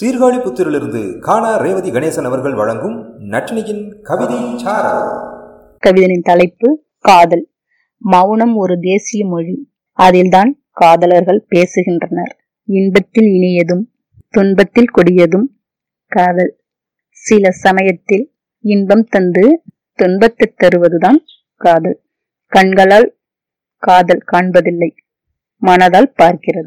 சீர்காழி புத்திரிலிருந்து காணா ரேவதி கணேசன் அவர்கள் வழங்கும் நட்டினியின் கவிதை கவிதனின் தலைப்பு காதல். மௌனம் ஒரு தேசிய மொழி. அதில்தான் காதலர்கள் பேசுகின்றனர். இன்பத்தில் இனியதும் துன்பத்தில் கொடியதும் காதல். சில சமயத்தில் இன்பம் தந்து துன்பத்தை தருவதுதான் காதல். கண்களால் காதல் காண்பதில்லை. மனதால் பார்க்கிறது.